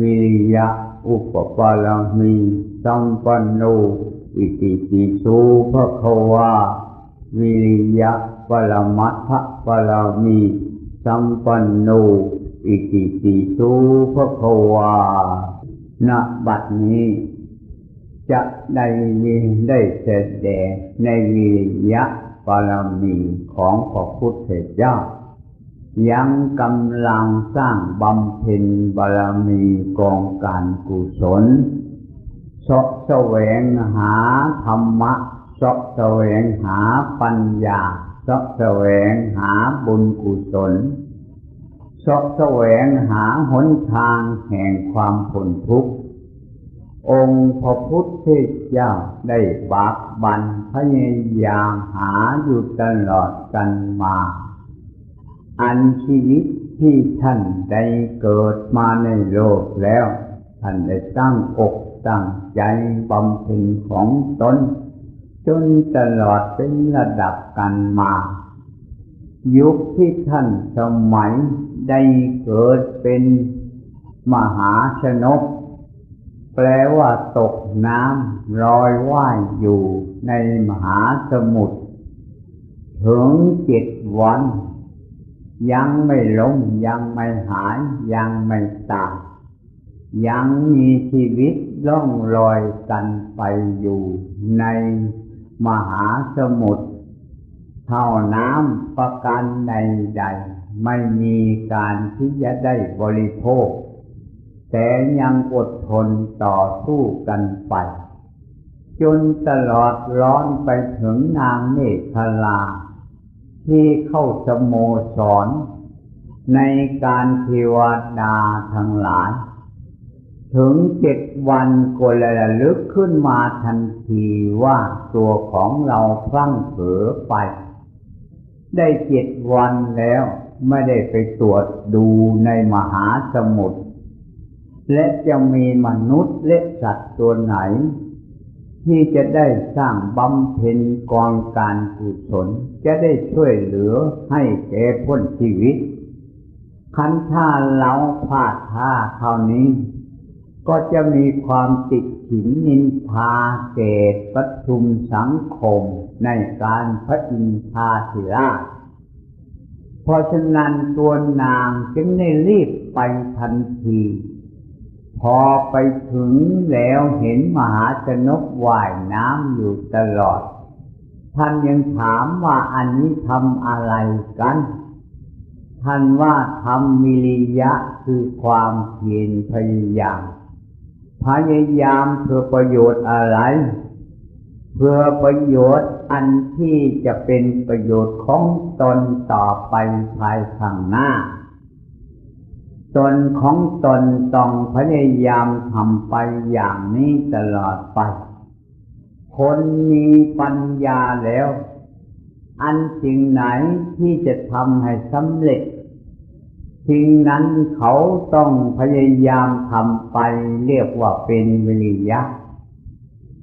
วิริยะอุปปาลมีสัมปันโนอิติปิโสภะคะวาวิริยะปรมัตถะปรมีสัมปันโนอิติปิโสภะคะวาณบัดนี้ จะได้ยินได้แสดงในวิริยะปรมีของพระพุทธเจ้า ยังกำลังสร้างบำเพ็ญบารมีกองการกุศลสะแสวงหาธรรมะสะแสวงหาปัญญาสะแสวงหาบุญกุศลสะแสวงหาหนทางแห่งความพ้นทุกข์ องค์พระพุทธเจ้าได้บากบันพยายามหาอยู่ตลอดกันมา อันชีวิตที่ท่านได้เกิดมาในโลกแล้ว ท่านได้ตั้งอกตั้งใจบำเพ็ญของตนจนตลอดเป็นระดับกันมา ยุคที่ท่านสมัยได้เกิดเป็นมหาชนก แปลว่าตกน้ำลอยว่ายอยู่ในมหาสมุทรถึงเจ็ดวัน ยังไม่ล้มยังไม่หาย ยังไม่ตายยังมีชีวิตล่องลอยกันไปอยู่ในมหาสมุทรเท่าน้ำประกันใดๆไม่มีการที่จะได้บริโภค แต่ยังอดทนต่อสู้กันไป จนตลอดร้อนไปถึงนางเมฆลา ที่เข้าสโมสร ในการเทวดาทั้งหลาย ถึงเจ็ดวันก็ระลึกขึ้นมาทันทีว่าตัวของเราพลั้งเผลอไป ได้เจ็ดวันแล้วไม่ได้ไปตรวจดูในมหาสมุทรและจะมีมนุษย์และสัตว์ตัวไหน ที่จะได้สร้างบำเพ็ญกองการกุศลจะได้ช่วยเหลือให้แก่พ้นชีวิต คันท่าเราพลาดท่าเท่านี้ ก็จะมีความติดขินนินทาเกตปทุมสังคมในการพระอินทาธิราชเพราะฉะนั้นตัวนางจึงได้รีบไปทันที พอไปถึงแล้วเห็นมหาชนกว่ายน้ำอยู่ตลอด ท่านยังถามว่าอันนี้ทำอะไรกัน ท่านว่าทำมิริยะคือความเพียรพยายาม พยายามเพื่อประโยชน์อะไร เพื่อประโยชน์อันที่จะเป็นประโยชน์ของตนต่อไปภายข้างหน้า ตนของตนต้องพยายามทำไปอย่างนี้ตลอดไป คนมีปัญญาแล้ว อันสิ่งไหนที่จะทำให้สำเร็จสิ่งนั้นเขาต้องพยายามทำไปเรียกว่าเป็นวิริยะ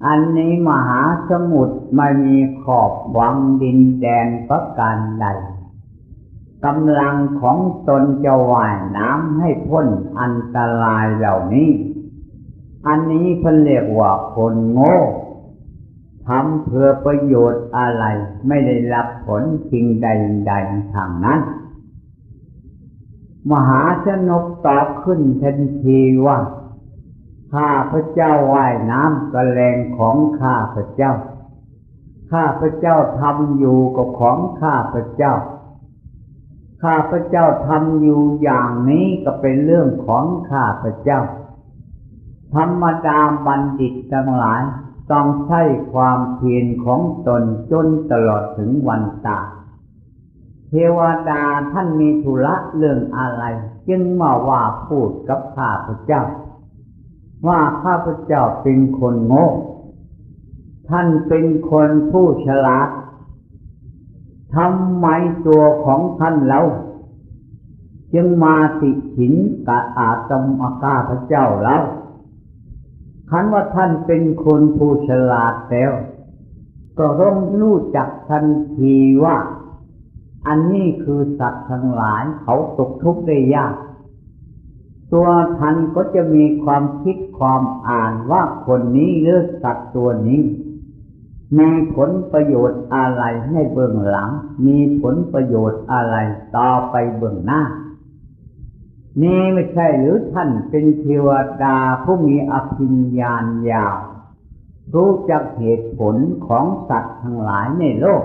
อันนี้มหาสมุทรไม่มีขอบวังดินแดนประการใด กำลังของตนจะว่ายน้ำให้พ้นอันตรายเหล่านี้ อันนี้เพิ่นเรียกว่าคนโง่ทำเพื่อประโยชน์อะไรไม่ได้รับผลสิ่งใดๆทางนั้น มหาชนกตอบขึ้นทันทีว่าข้าพระเจ้าว่ายน้ำกระแรงของข้าพระเจ้า ข้าพระเจ้าทำอยู่กับของข้าพระเจ้า ข้าพเจ้าทำอยู่อย่างนี้ก็เป็นเรื่องของข้าพเจ้า ธรรมดาบัณฑิตทั้งหลาย ต้องใช้ความเพียรของตนจนตลอดถึงวันตายเทวดาท่านมีธุระเรื่องอะไร จึงมาว่าพูดกับข้าพเจ้า ว่าข้าพเจ้าเป็นคนโง่ท่านเป็นคนผู้ฉลาด ทำไมตัวของท่านเราจึงมาติฉินกะอาตมาข้าพระเจ้าแล้วคันว่าท่านเป็นคนผู้ฉลาดแล้ว ก็ต้องรู้จักทันทีว่า อันนี้คือสัตว์ทั้งหลายเขาตกทุกข์ได้ยาก ตัวท่านก็จะมีความคิดความอ่านว่าคนนี้หรือสัตว์ตัวนี้ มีผลประโยชน์อะไรให้เบื้องหลัง มีผลประโยชน์อะไรต่อไปเบื้องหน้า นี่ไม่ใช่หรือท่านเป็นเทวดาผู้มีอภิญญาณยาว รู้จักเหตุผลของสัตว์ทั้งหลายในโลก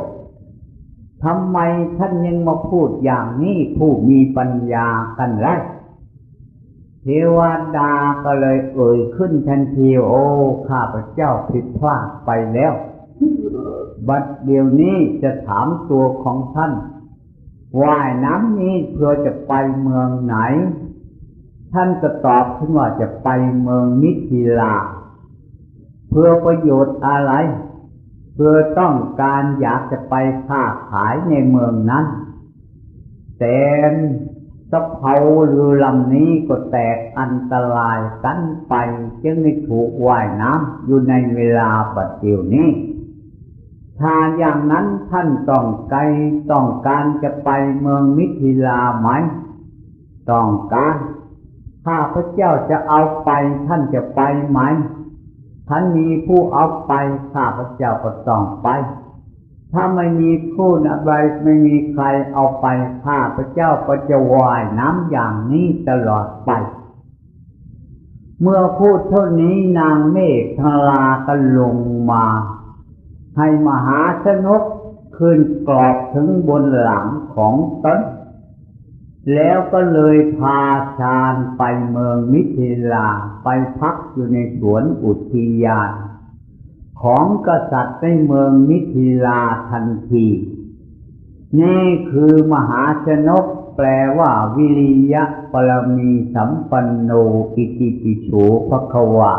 ทำไมท่านยังมาพูดอย่างนี้ผู้มีปัญญากันแล้เทวดาก็เลยเอ่ยขึ้นทันทีโอ้ข้าพเจ้าผิดพลาดไปแล้ว บัดเดี๋ยวนี้จะถามตัวของท่าน ว่ายน้ำนี้เพื่อจะไปเมืองไหน ท่านก็ตอบขึ้นว่าจะไปเมืองมิถิลา เพื่อประโยชน์อะไร เพื่อต้องการอยากจะไปค้าขายในเมืองนั้น แต่สะเพาเรือลำนี้ก็แตกอันตรายกันไป จึงไม่ถูกว่ายน้ำอยู่ในเวลาปัจจุบันนี้ ถ้าอย่างนั้นท่านต้องไกลต้องการจะไปเมืองมิถิลาไหม ต้องการข้าพระเจ้าจะเอาไปท่านจะไปไหมท่านมีผู้เอาไปข้าพระเจ้าก็ต้องไป ถ้าไม่มีคู่อะไรไม่มีใครเอาไปข้าพระเจ้าก็จะว่ายน้ำอย่างนี้ตลอดไป เมื่อพูดเท่านี้นางเมฆทลาก็ลงมา ให้มหาชนกขึ้นกรอบถึงบนหลังของตนแล้วก็เลยพาชาญไปเมืองมิถิลาไปพักอยู่ในสวนอุทยาน ของกษัตริย์ในเมืองมิถิลาทันที นี่คือมหาชนกแปลว่าวิริยะปรมีสัมปันโนอิติปิโสภควา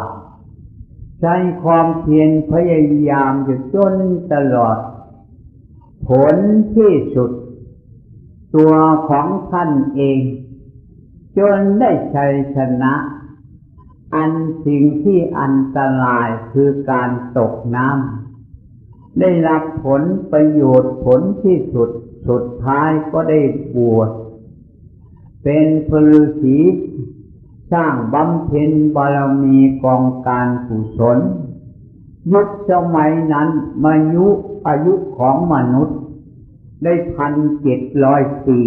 ใช้ความเพียรพยายามอยู่จนตลอด ผลที่สุด ตัวของท่านเอง จนได้ชัยชนะ อันสิ่งที่อันตรายคือการตกน้ำได้รับผลประโยชน์ผลที่สุด สุดท้ายก็ได้บวชเป็นพลุสี ร้างบำเพ็ญบารมีกองการกุศลยุคสมัยนั้นมายุอายุของมนุษย์ ได้พันเจ็ดร้อยปี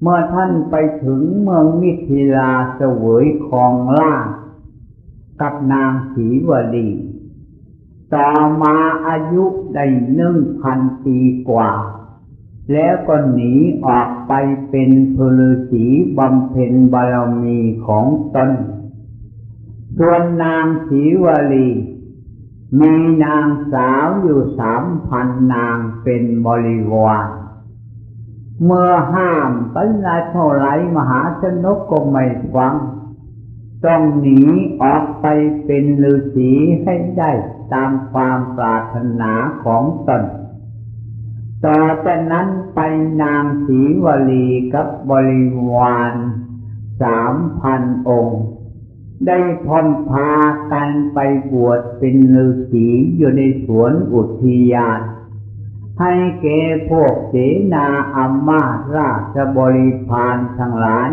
เมื่อท่านไปถึงเมืองมิถิลาเสวยของล่ากับนางสีวลีต่อมาอายุได้หนึ่งพันปีกว่า แล้วก็หนีออกไปเป็นพลสีบำเพ็ญบารมีของตน ส่วนนางสีวลี มีนางสาวอยู่สามพันนางเป็นบริวาร เมื่อห้ามไปนายเท่าไรมหาชนกก็ไม่ฟัง ต้องหนีออกไปเป็นฤาษีให้ได้ตามความปรารถนาของตน ต่อจากนั้นไปนางสีวลีกับบริวารสามพันองค์ ได้พมพากันไปบวชเป็นฤาษีอยู่ในสวนอุทยานให้เกพวกเสนาอามาราชบริพารทั้งหลาย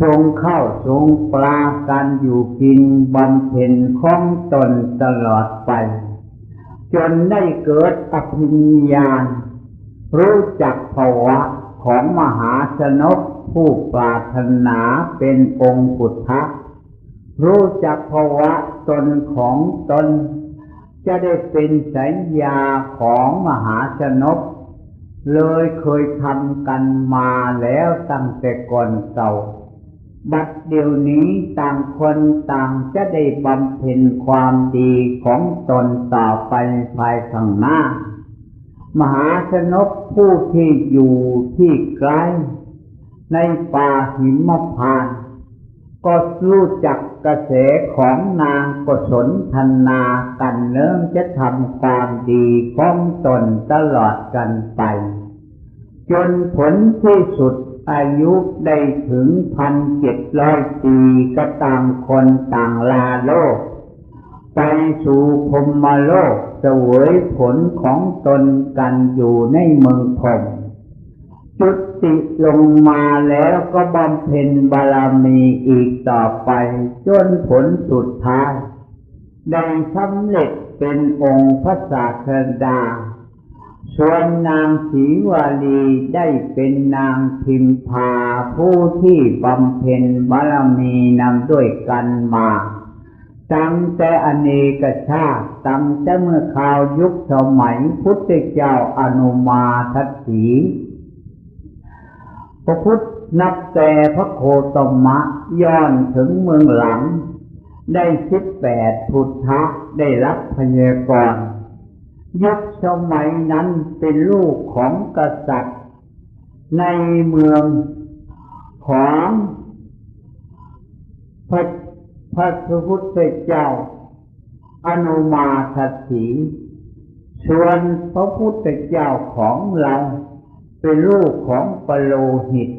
ทรงเข้าทรงปลากันอยู่กินบำเพ็ญของตนตลอดไป จนได้เกิดอภิญญาณ รู้จักภาวะของมหาชนกผู้ปรารถนาเป็นองค์พุทธะรู้จักภาวะตนของตน จะได้เป็นสัญญาของมหาชนก เลยเคยทำกันมาแล้วตั้งแต่ก่อนเก่า บัดเดี๋ยวนี้ต่างคนต่างจะได้บำเพ็ญความดีของตนต่อไปภายข้างหน้า มหาชนกผู้ที่อยู่ที่ไกลในป่าหิมพานก็รู้จักกระแสของนางกสนทนากันเริ่มจะทำความดีของตนตลอดกันไป จนผลที่สุด อายุได้ถึงพันเจ็ดร้อยปีก็ต่างคนต่างลาโลก ไปสู่พมมโลกเสวยผลของตนกันอยู่ในเมืองพรมจจุติลงมาแล้วก็บำเพ็ญบารมีอีกต่อไป จนผลสุดท้าย ได้สำเร็จเป็นองค์พระศาสดา ส่วนนางศรีวาลีได้เป็นนางพิมพาผู้ที่บำเพ็ญบารมีนำด้วยกันมาตั้งแต่อเนกชาติตั้งแต่เมื่อข่าวยุคสมัยพุทธเจ้าอนุมาทัตสีพระพุทธนับแต่พระโคตมะย้อนถึงเมืองหลัง ได้สิบแปดพุทธะได้รับพยากร ยุคสมัยนั้นเป็นลูกของกษัตริย์ ในเมืองของพระพระพุทธเจ้า อนุมาทสีส่วนพระพุทธเจ้าของเรา เป็นลูกของปโลหิต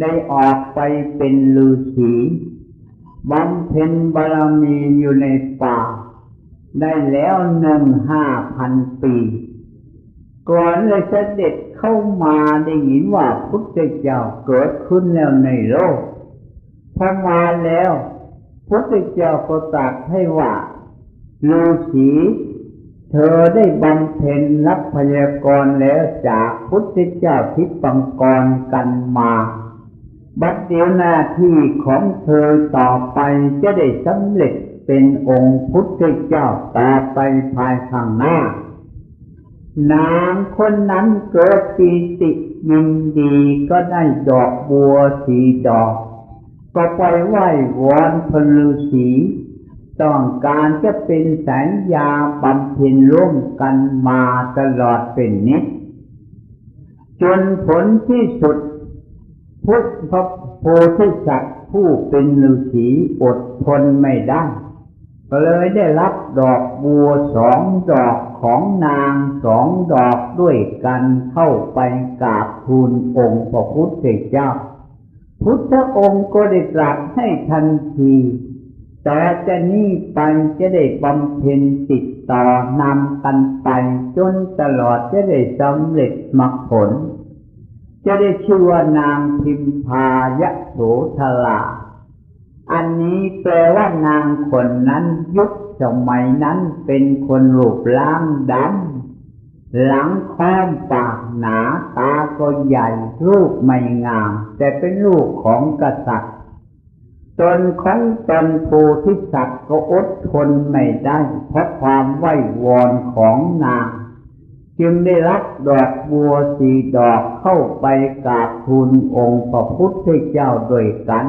ได้ออกไปเป็นฤาษีบำเพ็ญบารมีอยู่ในป่า ได้แล้วหนึ่งห้าพันปี ก่อนเลยเสด็จเข้ามาได้ยินว่าพุทธเจ้าเกิดขึ้นแล้วในโลกพอมาแล้วพุทธเจ้าก็ตรัสให้ว่าฤาษีเธอได้บำเพ็ญรับพยากรแล้วจากพุทธเจ้าทิปังกรกันมาบัดเดียวหน้าที่ของเธอต่อไปจะได้สำเร็จ เป็นองค์พุทธเจ้าต่อไปภายข้างหน้านางคนนั้นเกิดปีติยินดีก็ได้ดอกบัวสีดอก ก็ไปไหว้วอนพลูสีต้องการจะเป็นสัญญาบำเพ็ญร่วมกันมาตลอดเป็นนิดจนผลที่สุด พุทธโพธิสัตว์ผู้เป็นฤาษีอดทนไม่ได้ ก็เลยได้รับดอกบัวสองดอกของนางสองดอกด้วยกันเข้าไปกราบทูลองค์พระพุทธเจ้า พุทธองค์ก็ได้ตรัสให้ทันทีแต่จะนี้ไปจะได้บำเพ็ญติดต่อนำกันไปจนตลอดจะได้สำเร็จมรรคผล จะได้ชื่อว่านางพิมพายะโสธรา อันนี้แปลว่านางคนนั้นยุคสมัยนั้นเป็นคนรูปร่างดำหลังค้อมปากหนาตาก็ใหญ่รูปไม่งาม แต่เป็นลูกของกษัตริย์ตนของตนโพธิสัตว์ก็อดทนไม่ได้เพราะความไหววอนของนาง จึงได้รับดอกบัวสีดอกเข้าไปกราบทูลองค์พระพุทธเจ้าด้วยกัน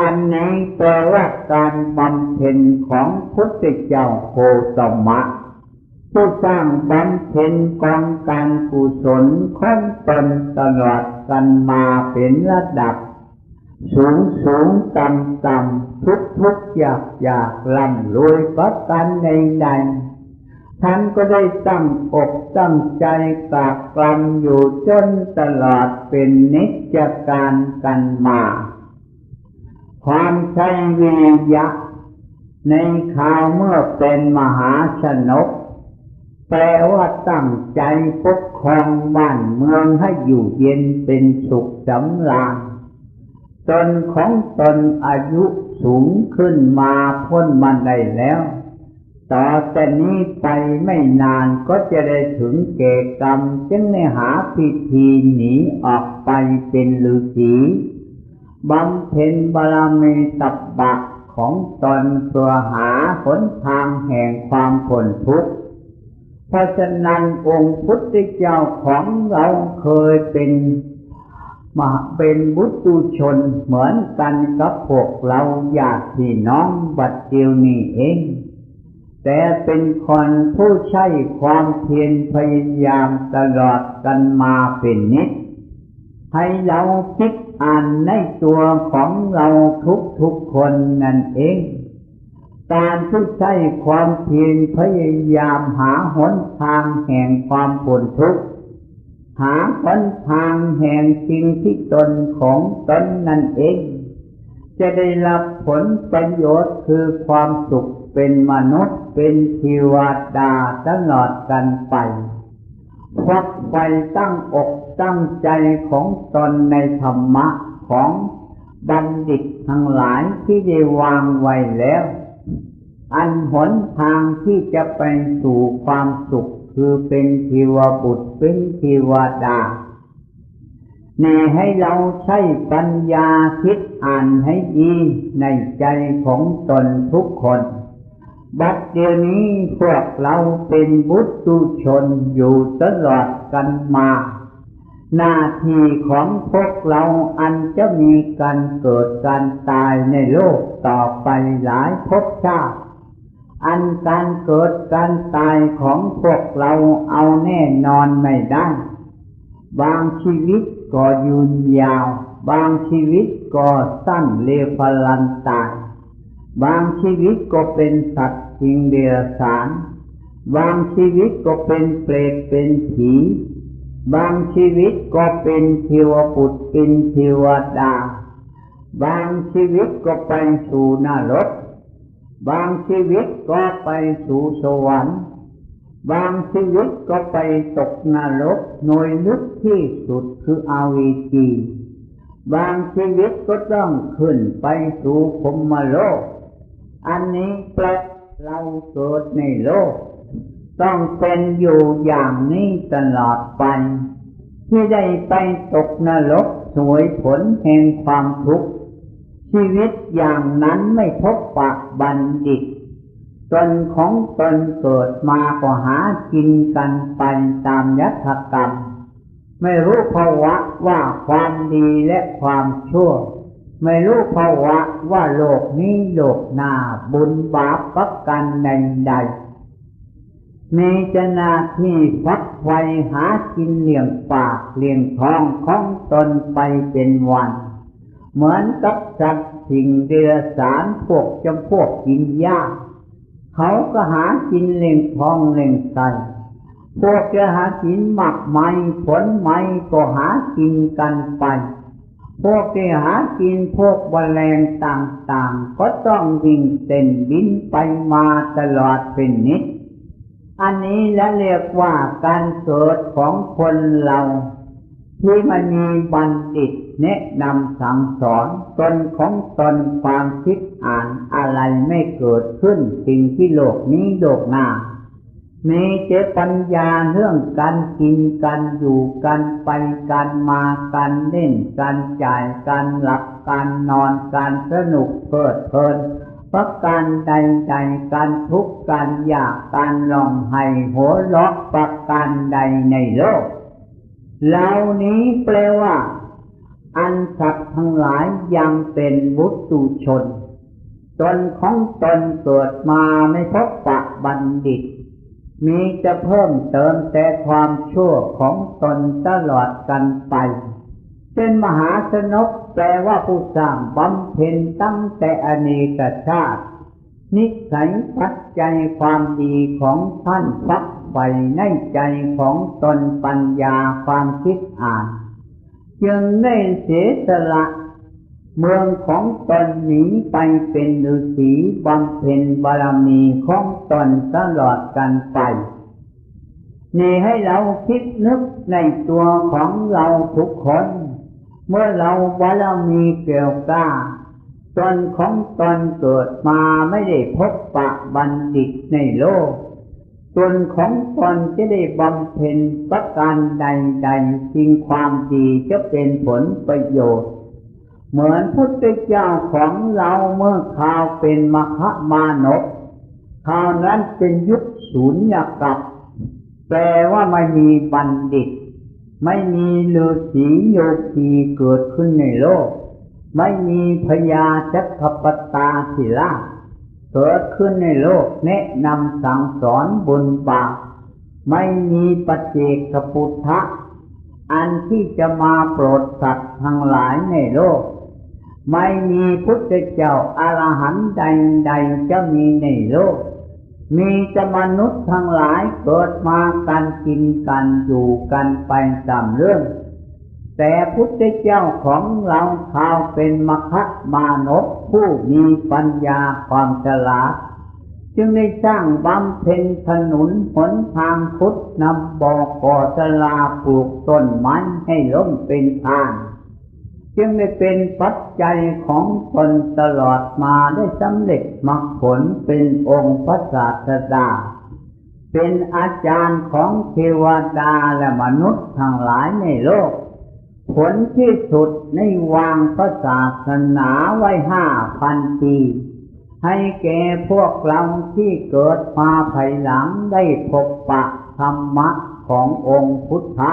อันนี้แปลว่าการบำเพ็ญของพุทธเจ้าโคตมะ ผู้สร้างบำเพ็ญกองการกุศลของตนตลอดกันมาเป็นระดับ สูงสูงต่ำต่ำทุกทุกอยากอยากลำรวยก็กันในใดท่านก็ได้ตั้งอกตั้งใจกากกลำอยู่จนตลอดเป็นนิจการกันมา ความใช้วิริยะในข่าวเมื่อเป็นมหาชนก แปลว่าตั้งใจปกครองบ้านเมืองให้อยู่เย็นเป็นสุขสำราญตนของตนอายุสูงขึ้นมาพ้นมันได้แล้ว ต่อแต่นี้ไปไม่นานก็จะได้ถึงเกกรรม จึงในหาพิธีหนีออกไปเป็นฤาษี บำเพ็ญบารมีตับบะของตนเพื่อหาหนทางแห่งความผลทุกข์เพราะฉะนั้นองค์พุทธเจ้าของเราเคยเป็นมาเป็นบุตุชนเหมือนกันกับพวกเราญาติพี่น้องบัดเดียวนี้เอง แต่เป็นคนผู้ใช้ความเพียรพยายามตลอดกันมาเป็นนิด ให้เราคิดอ่านในตัวของเราทุกทุกคนนั่นเอง การที่ใช้ความเพียรพยายามหาหนทางแห่งความผลทุกข์หาหนทางแห่งสิ่งที่ตนของตนนั่นเอง จะได้รับผลประโยชน์คือความสุขเป็นมนุษย์เป็นเทวดาตลอดกันไปควักไปตั้งอก ตั้งใจของตนในธรรมะของบัณฑิตทั้งหลายที่ได้วางไว้แล้ว อันหนทางที่จะไปสู่ความสุขคือเป็นเทวบุตรเป็นเทวดาแน่ให้เราใช้ปัญญาคิดอ่านให้ดีในใจของตนทุกคน บัดเดี๋ยวนี้พวกเราเป็นบุตรชนอยู่ตลอดกันมา หน้าที่ของพวกเราอันจะมีการเกิดการตายในโลกต่อไปหลายภพชาติ อันการเกิดการตายของพวกเราเอาแน่นอนไม่ได้ บางชีวิตก็ยืนยาว บางชีวิตก็สั้นเลพลันตาย บางชีวิตก็เป็นสัตว์สิงเดรัจฉาน บางชีวิตก็เป็นเปรตเป็นผี บางชีวิตก็เป็นเทวปุตเป็นเทวดา บางชีวิตก็ไปสู่นรก บางชีวิตก็ไปสู่สวรรค์ บางชีวิตก็ไปตกนรกหน่วยลึกที่สุดคืออาวีจีบางชีวิตก็ต้องขึ้นไปสู่พมโลก อันนี้แปลเราเกิดในโลก ต้องเป็นอยู่อย่างนี้ตลอดไป ที่ได้ไปตกนรกสวยผลแห่งความทุกข์ ชีวิตอย่างนั้นไม่พบปะบัณฑิตตนของตนเกิดมาก็หากินกันไปตามยัตกรรม ไม่รู้ภาวะว่าความดีและความชั่ว ไม่รู้ภาวะว่าโลกนี้โลกหน้าบุญบาปประกันใด ใดมีจนาที่ฟักไฟหากินเลี้ยงปากเลี้ยงท้องของตนไปเป็นวัน เหมือนกับสัตว์สิ่งเดรัจฉานพวกจำพวกกินหญ้าเขาก็หากินเล่งทองเล่งไก่พวกจะหากินหมักไม้ผลไม้ก็หากินกันไป พวกที่หากินพวกแมลงต่างๆ ก็ต้องวิ่งเต้นบินไปมาตลอดเป็นนิด อันนี้และเรียกว่าการเกิดของคนเรา ที่มันมีบัณฑิตแนะนำสั่งสอนตนของตนความคิดอ่านอะไรไม่เกิดขึ้นสิ่งที่โลกนี้โลกหน้ามีเจปัญญาเรื่องการกินการอยู่การไปการมาการเล่นการจ่ายการหลับการนอนการสนุกเพลิดเพลิน ประการใดใดการทุกข์การอยากการลองให้หัวเราะประการใดในโลกเหล่านี้แปลว่า อันสัตว์ทั้งหลายยังเป็นวุตุชน ตนของตนเกิดมาไม่พบปะบัณฑิต มีจะเพิ่มเติมแต่ความชั่วของตนตลอดกันไป เป็นมหาสนกแปลว่าผู้สร้างบำเพ็ญตั้งแต่อเนกชาติ นิสัยปัจจัยความดีของท่านฟักไฟในใจของตนปัญญาความคิดอ่าน จึงได้เสียสละเมืองของตนหนีไปเป็นฤาษีบำเพ็ญบารมีของตนตลอดกันไปนี่ให้เราคิดนึกในตัวของเราทุกคน เมื่อเราบารมีเกี่ยวกล้าตนของตนเกิดมาไม่ได้พบปะบัณฑิตในโลกส่วนของตนจะได้บำเพ็ญประการใดๆสิ่งความดีจะเป็นผลประโยชน์ เหมือนพุทธเจ้าของเราเมื่อข่าวเป็นมคมานพข่าวนั้นเป็นยุคศูนย์กับแปลว่าไม่มีบัณฑิต ไม่มีฤาษีโยคีเกิดขึ้นในโลก ไม่มีพญาจักรปตาศิลาเกิดขึ้นในโลกแนะนำสั่งสอนบุญบาไม่มีปฏิเจกพุทธะอันที่จะมาโปรดสัตว์ทั้งหลายในโลก ไม่มีพุทธเจ้าอารหันต์ใดๆจะมีในโลก มีจะมนุษย์ทั้งหลายเกิดมากันกินกันอยู่กันไปตามเรื่อง แต่พุทธเจ้าของเราข่าวเป็นมคตมานพผู้มีปัญญาความฉลาด จึงได้สร้างบำเพ็ญถนนหนทางพุทธนำบ่อก่อสลาปลูกต้นไม้ให้ล้มเป็นทาง จึงได้เป็นปัจจัยของตนตลอดมาได้สำเร็จมรรคผลเป็นองค์พระศาสดา เป็นอาจารย์ของเทวดาและมนุษย์ทั้งหลายในโลก ผลที่สุดในวางพระศาสนาไว้ห้าพันปีให้แก่พวกเราที่เกิดมาภายหลังได้พบปะธรรมะขององค์พุทธะ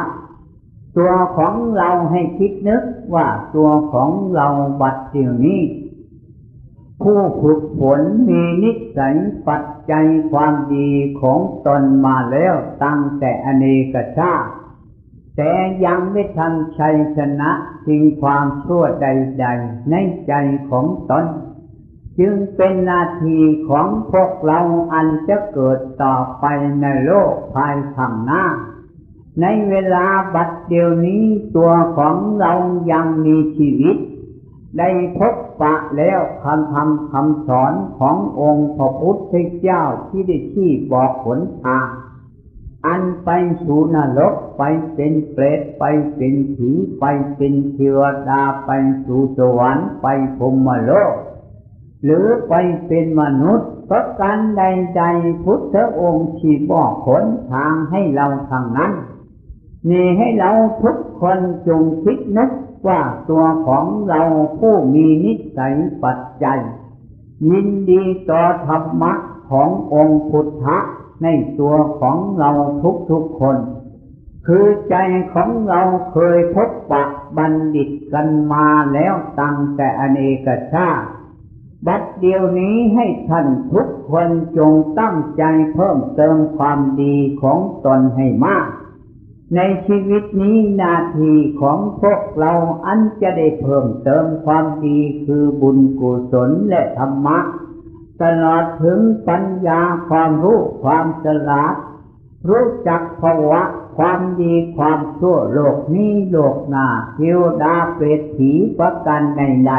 ตัวของเราให้คิดนึกว่าตัวของเราบัดเดี๋ยวนี้ ผู้ฝึกฝนมีนิสัยปัจจัยความดีของตนมาแล้วตั้งแต่อเนกชาติแต่ยังไม่ทันชัยชนะสิ่งความชั่วใด ๆ ในใจของตน จึงเป็นนาทีของพวกเราอันจะเกิดต่อไปในโลกภายข้างหน้า ในเวลาบัดเดียวนี้ตัวของเรายังมีชีวิต ได้พบปะแล้วคำทำคำสอนขององค์พระพุทธเจ้าที่ได้ชี้บอกผลทางอันไปสู่นรกไปเป็นเปรตไปเป็นผีไปเป็นเทวดาไปสู่สวรรค์ไปพรมโลก หรือไปเป็นมนุษย์ประการใดๆพุทธองค์ชี้บอกผลทางให้เราทางนั้น นี่ให้เราทุกคนจงคิดนึกว่าตัวของเราผู้มีนิสัยปัจจัย ยินดีต่อธรรมะขององค์พุทธะในตัวของเราทุกทุกคน คือใจของเราเคยพบปะบัณฑิตกันมาแล้วตั้งแต่อเนกชาติบัดเดียวนี้ให้ท่านทุกคนจงตั้งใจเพิ่มเติมความดีของตนให้มาก ในชีวิตนี้นาทีของพวกเราอันจะได้เพิ่มเติมความดีคือบุญกุศลและธรรมะ ตลอดถึงปัญญาความรู้ความฉลาด รู้จักภาวะความดีความชั่วโลกนี้โลกหน้าเทวดาเปรตผีประกันในใด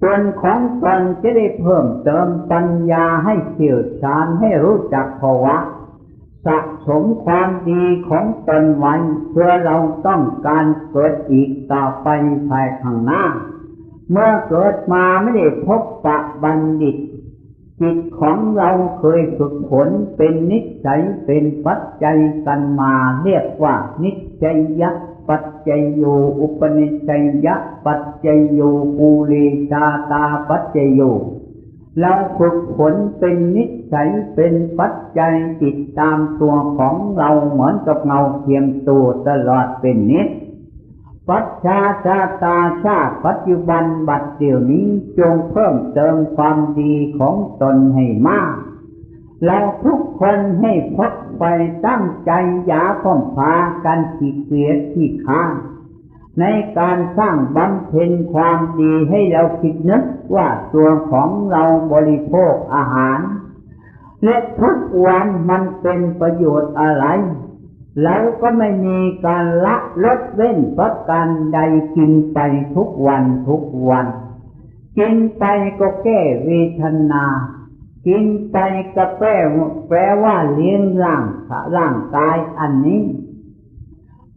ส่วนของตนจะได้เพิ่มเติมปัญญาให้เชี่ยวชาญให้รู้จักภาวะ สมความดีของตนไว้เพื่อเราต้องการเกิดอีกต่อไปภายข้างหน้า เมื่อเกิดมาไม่ได้พบปะบัณฑิต จิตของเราเคยฝึกฝนเป็นนิสัยเป็นปัจจัยกันมาเรียกว่านิสัยยัปัจจัยโยอุปนิสัยยปัจจัยโยปูเรชาตาปัจจัยโย เราฝึกฝนเป็นนิสัยเป็นปัจจัยติดตามตัวของเราเหมือนกับเงาเทียมตัวตลอดเป็นนิดปัจชาชาตาชาติปัจจุบันบัดเดี๋ยวนี้จงเพิ่มเติมความดีของตนให้มาก เราทุกคนให้พกไปตั้งใจอย่าพ้อมพากันขี้เกียจขี้ข้า ในการสร้างบำเพ็ญความดีให้เราคิดนึกว่าตัวของเราบริโภคอาหาร และทุกวันมันเป็นประโยชน์อะไรเราก็ไม่มีการละลดเว้นประการใดกินไปทุกวันทุกวัน กินไปก็แก้เวทนา กินไปก็แปลแปลว่าเลี้ยงร่างร่างกายอันนี้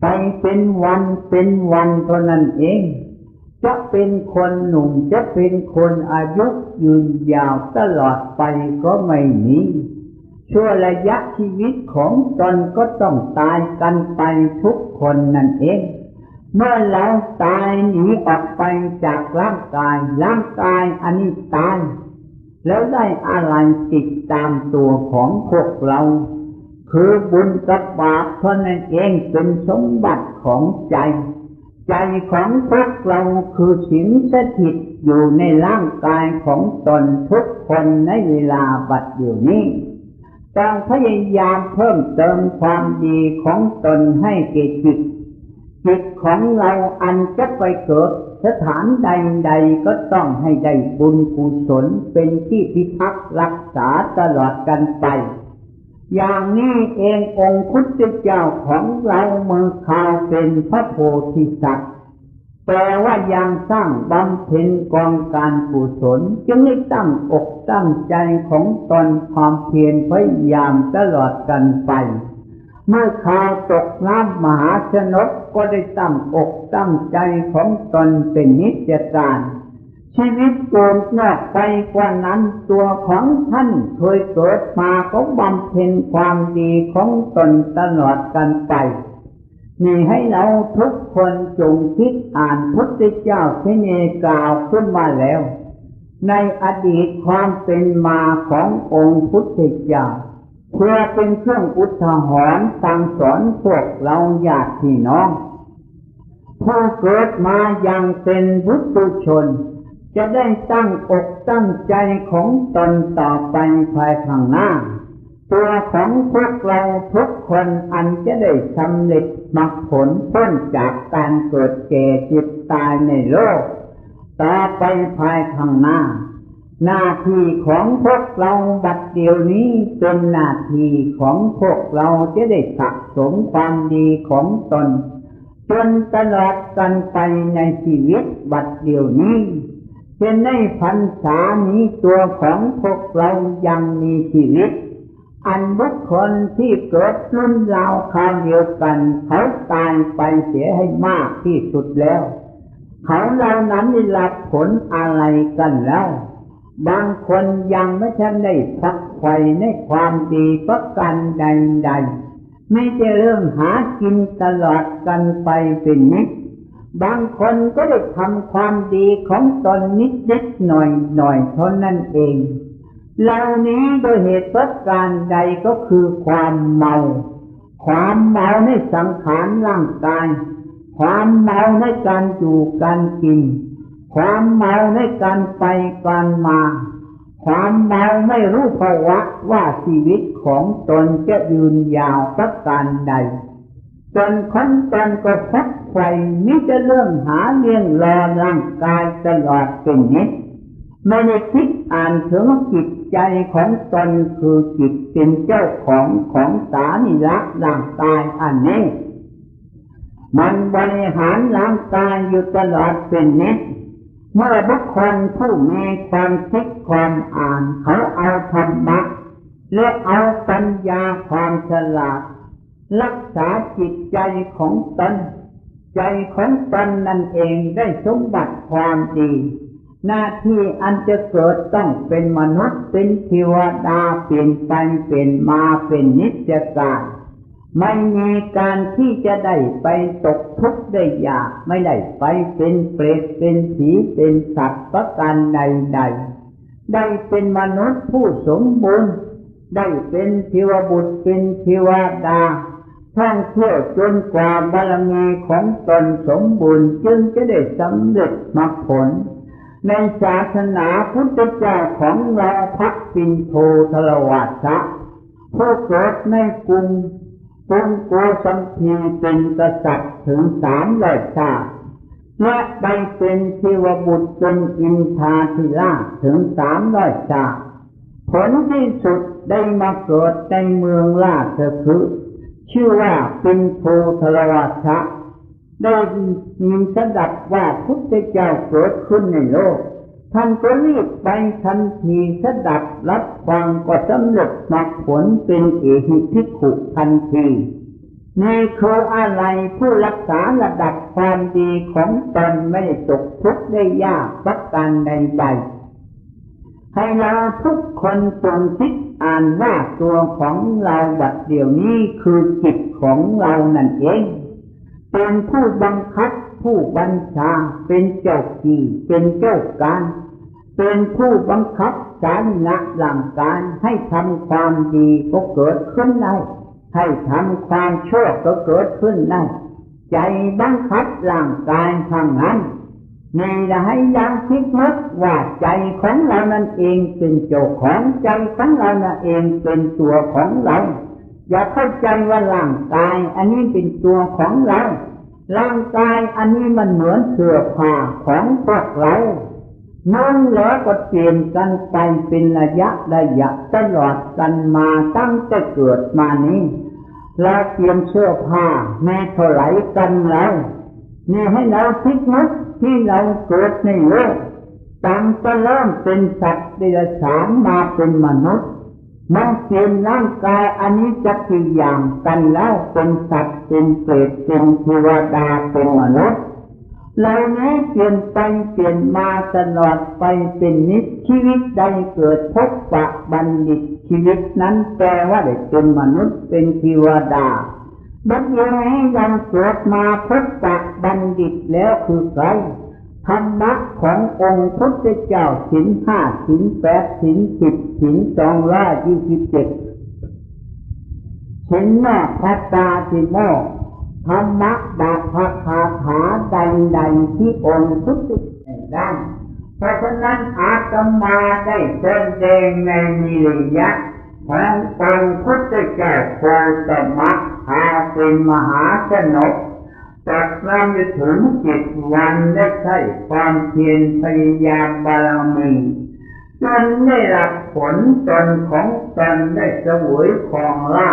ไปเป็นวันเป็นวันเท่านั้นเอง จะเป็นคนหนุ่มจะเป็นคนอายุยืนยาวตลอดไปก็ไม่มีช่วระยะชีวิตของตนก็ต้องตายกันไปทุกคนนั่นเอง เมื่อเราตายหนีออกไปจากร่างกาย ร่างกายอันนี้ตาย แล้วได้อะไรติดตามตัวของพวกเรา คือบุญกับบาปเท่านั้นเองเป็นสมบัติของใจ ใจของพวกเราคือสิงสถิตอยู่ในร่างกายของตนทุกคนในเวลาบัดเดี๋ยวนี้ต้องพยายามเพิ่มเติมความดีของตนให้เกิดจิตจิตของเราอันจะไปเกิดสถานใดๆก็ต้องให้ได้บุญกุศลเป็นที่พิทักษ์รักษาตลอดกันไป อย่างนี้เององค์พุทธเจ้าของเราเมืองข่าวเป็นพระโพธิสัตว์แปลว่ายังสร้างบำเพ็ญกองการกุศลจึงได้ตั้งอกตั้งใจของตนความเพียรพยายามตลอดกันไป เมื่อข่าวตกน้ำมหาชนกก็ได้ตั้งอกตั้งใจของตนเป็นนิจการ ชีวิตโกงนอไปกว่านั้นตัวของท่านเคยเกิดมาก็บำเพ็ญความดีของตนตลอดกันไปมีให้เราทุกคนจงคิดอ่านพุทธเจ้าที่เนกล่าวขึ้นมาแล้ว ในอดีตความเป็นมาขององค์พุทธเจ้าเพื่อเป็นเครื่องอุทาหรณ์สั่งสอนพวกเราญาติพี่น้องผู้เกิดมาอย่างเป็นบุตรชน จะได้ตั้งอกตั้งใจของตนต่อไปภายข้างหน้า ตัวของพวกเราทุกคนอันจะได้สำเร็จมรรคผลพ้นจากการเกิดแก่เจ็บตายในโลกต่อไปภายข้างหน้า หน้าที่ของพวกเราบัดเดียวนี้เป็นหน้าที่ของพวกเราจะได้สะสมความดีของตนจนตลอดกันไปในชีวิตบัดเดียวนี้ เป็นในพรรษานี้ตัวของพวกเรายังมีชีวิต อันบุคคลที่เกิดรุ่นราวคราวเดียวกัน เขาตายไปเสียให้มากที่สุดแล้ว เขาเหล่านั้นได้รับผลอะไรกันแล้ว บางคนยังไม่ทันได้พักไฟในความดีประกันใดๆไม่จะเรื่องหากินตลอดกันไปเป็นนิด บางคนก็ได้ทำความดีของตนนิดเล็กหน่อยหน่อยเท่านั้นเองเหล่านี้โดยเหตุประการใดก็คือความเมา ความเมาในสังขารร่างกาย ความเมาในการอยู่การกิน ความเมาในการไปการมา ความเมาไม่รู้ภาวะว่าชีวิตของตนจะยืนยาวประการใด จนคนตนก็พักไฟมิจะเรื่องหาเลี้ยงรอร่างกายตลอดเป็นนิดไม่ได้คิดอ่านถึงจิตใจของตนคือจิตเป็นเจ้าของของสานิรักร่างกายอันนี้ มันบริหารร่างกายอยู่ตลอดเป็นนิดเมื่อบุคคลผู้มีความคิดความอ่านเขาเอาธรรมะและเอาปัญญาความฉลาด รักษาจิตใจของตนใจของตนนั่นเองได้สมบัติความดี หน้าที่อันจะเกิดต้องเป็นมนุษย์เป็นเทวดาเปลี่ยนไปเป็นมาเป็นนิจการไม่มีการที่จะได้ไปตกทุกข์ได้ยากไม่ได้ไปเป็นเปรตเป็นผีเป็นสัตว์ประการใดใดได้เป็นมนุษย์ผู้สมบูรณ์ได้เป็นเทวบุตรเป็นเทวดา ท่องเที่ยวจนกว่าบารมีของตนสมบูรณ์จึงจะได้สำเร็จมรรคผล ในศาสนาพุทธเจ้าของเราพักปินโททรวัตะผู้เกิดในกรุงกรุงโกสัมพีเป็นกษัตริย์ถึงสามร้อยชาติและไปเป็นเทวบุตรจนอินทาธิราชถึงสามร้อยชาติผลที่สุดได้มาเกิดในเมืองราชคฤห์ ชื่อว่าเป็นโพธรวัตะได้ยินสดับว่าพุทธเจ้าเกิดขึ้นในโลก ท่านก็รีบไปทันทีสดับรับฟังก็สำเร็จมรรคผลเป็นเอหิพิขุทันทีในคืออะไรผู้รักษาระดับความดีของตนไม่ตกทุกข์ได้ยากสักการใดๆ ให้เราทุกคนจงคิดอ่านว่าตัวของเราบัดเดี๋ยวนี้คือจิตของเรานั่นเอง เป็นผู้บังคับผู้บัญชาเป็นเจ้าขี่เป็นเจ้าการเป็นผู้บังคับสารณะร่างกายให้ทำความดีก็เกิดขึ้นได้ให้ทำความชั่วก็เกิดขึ้นได้ใจบังคับร่างกายทางนั้น นี่จะให้ยังคิดมัดว่าใจของเรานั่นเองเป็นเจ้าของใจของเรานั่นเองเป็นตัวของเรา อย่าเข้าใจว่าร่างกาย อันนี้เป็นตัวของเราร่างกายอันนี้มันเหมือนเสื้อผ้าของพวกเรานั่งแล้วก็เปลี่ยนกันไปเป็นระยะระยะตลอดกันมาตั้งแต่เกิดมานี้เราเปลี่ยนเสื้อผ้าแม้เท่าไหร่กันแล้วนี่ให้เราคิดนึก ที่เราเกิดในโลกตั้งแต่เริ่มเป็นสัตว์เดรัจฉานมาเป็นมนุษย์มันเปลี่ยนร่างกายอันนี้จะกี่อย่างกันแล้วเป็นสัตว์เป็นเปรตเป็นเทวดาเป็นมนุษย์เราเนี้เปลี่ยนไปเปลี่ยนมาตลอดไปเป็นนิดชีวิตใดเกิดพบปะบัณฑิตชีวิตนั้นแปลว่าได้เป็นมนุษย์เป็นเทวดา บัดเดี๋ยวนี้ยังเกิดมาพบปะบัณฑิตแล้วคือใครธรรมะขององค์พุทธเจ้าสินห้าสินแปดสินสิบสินสองร้อยยี่สิบเจ็ดสินนอกพัตตาสิโมธรรมะดาภคาถาใดๆที่องค์พุทธเจ้าได้เพราะฉะนั้นอาตมาได้แสดงในมิริยะขององค์พุทธเจ้าโคตมะ หาเป็นมหาชนกตัดนำไปถึงจ็ดวันได้ใช้ความเพียรพยายามบารมีจนได้รับผลตนของตนได้สวยของลา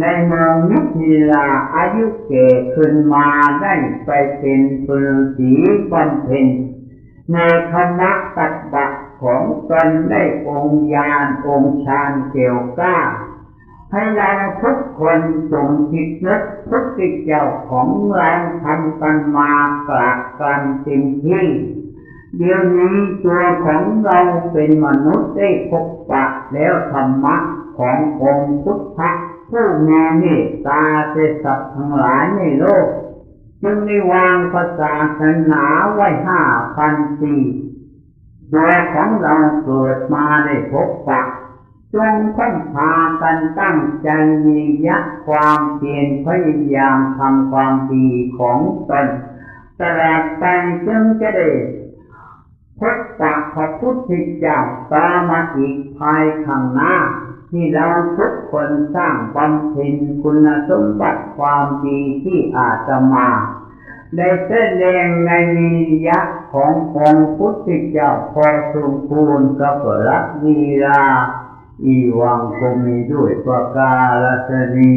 ในเมืองยุทธีลาอายุเก่ขึ้นมาได้ไปเป็นปุรสีบำเพ็ญในคณะตัดบัตของตนได้องค์ญาณองค์ฌานเกี่ยวก้า ให้เราทุกคนจงคิดนึกพุทธเจ้าของเราทำกันมากลากกันจริงที่เดี๋ยวนี้ตัวของเราเป็นมนุษย์ได้พบปะแล้วธรรมะขององค์พุทธผู้มีเมตตาเสสัตว์ทั้งหลายในโลกจึงได้วางภาษาศาสนาไว้ห้าพันปีโดยของเราเกิดมาได้พบปะ จงค้นพากันตั้งใจมียักความเพียรพยายามทำความดีของตนตลอดไปจึงจะได้พบปะพระพุทธเจ้าตามมาอีกภายข้างหน้า ที่เราทุกคนสร้างบำเพ็ญคุณสมบัติความดีที่อาตมาได้แสดงในมียักษ์ขององค์พุทธเจ้าพอสมควรกับรักวีรา อีวังก็มีด้วยประกาลสนี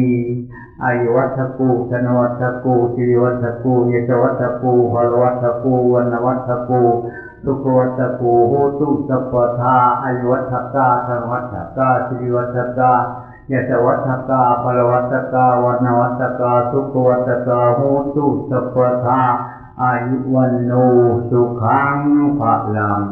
อายุวัฒกูธนวัฒกูสิริวัฒกูยศวัฒกูหรวัฒกูวันวัฒกูสุขวัฒกูโหตุสัพพทาอายุวัฒกาธนวัฒกาสิริวัฒกายศวัฒกาพลวัฒกาวันวัฒกาสุขวัฒกาโหตุสัพพทาอายุวันโนสุขังพลัง